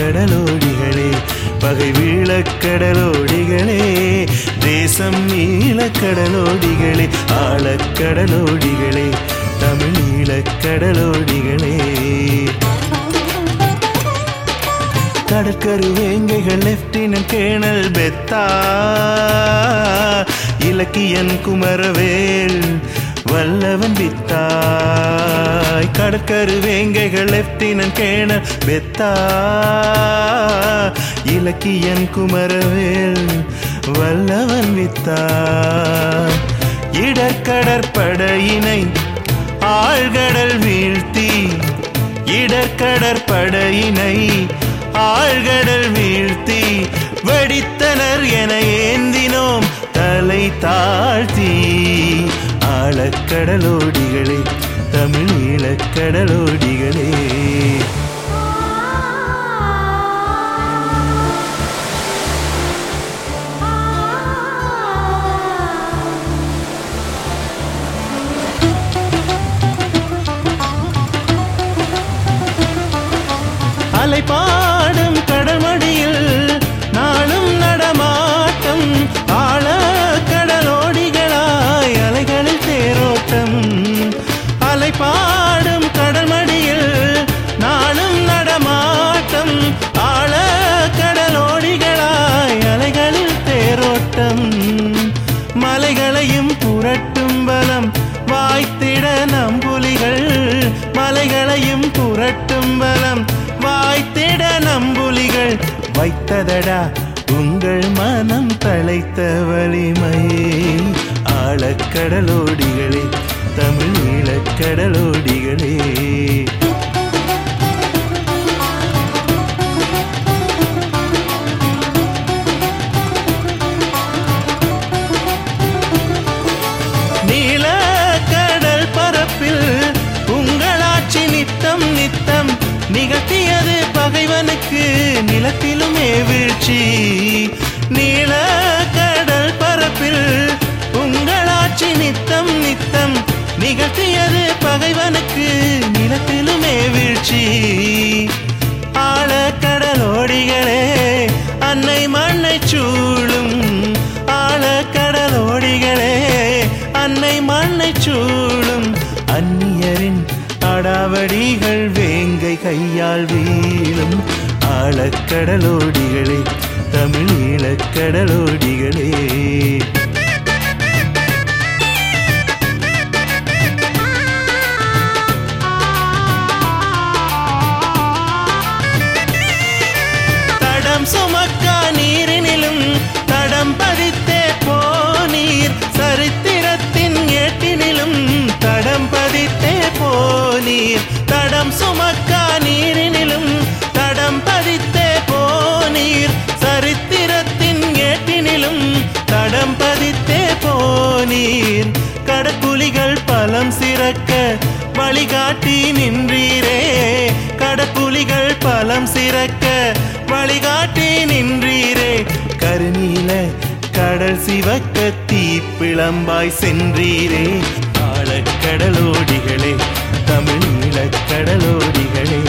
கடலோடிகளே பகை வீழ கடலோடிகளே தேசம் நீள ஈழக்கடலோடிகளே ஆழக்கடலோடிகளே தமிழ் ஈழக்கடலோடிகளே கடற்கரு வேங்கைகள் லெப்டினன்ட் கேணல் பெத்தா இலக்கியன் குமரவேல் வல்லவன் வித்தாய். கடற்கரு வேங்கைகள் லெப்டினன்ட் கேண பெத்தா இலக்கியன் குமரவேல் வல்லவன் வித்தாய். இடற்கடற்படையினை ஆழ்கடல் வீழ்த்தி. இடற்கடற்படையினை ஆழ்கடல் வீழ்த்தி. வெடித்தனர் என ஏந்தினோம் தலை தாழ்த்தி. ஆழக்கடலோடிகளே தமிழ் ஈழக்கடலோடிகளே அலைப்பா மலைகளையும் புரட்டும் பலம். வாய்த்திட நம்புலிகள் மலைகளையும் புரட்டும் பலம். வாய்த்திட நம்புலிகள் வைத்ததடா உங்கள் மனம் தலைத்த வலிமையே. ஆழக்கடலோடிகளே பகைவனுக்கு நிலத்திலுமே வீழ்ச்சி. நீள கடல் பரப்பில் உங்களாட்சி நித்தம் நித்தம் நிகழ்த்தியது பகைவனுக்கு நிலத்திலுமே வீழ்ச்சி. கையால் வீழும் ஆழக்கடலோடிகளே தமிழ் ஈழக்கடலோடிகளே தடம் சுமக்கா பலம் வழிகாட்டி நின்றீரே. கடப்புலிகள் பலம் சிறக்க வழிகாட்டி நின்றீரே. கருநீல கடல் சிவக்க தீப்பிளம்பாய் சென்றீரே. ஆழக்கடலோடிகளே தமிழீழ கடலோடிகளே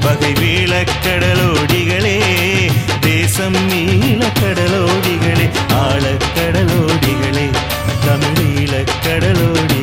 பகை வீழக்கடலோடிகளே தேசம் நீலக்கடலோடிகளே ஆழக்கடலோடிகளே தமிழீழக்கடலோடி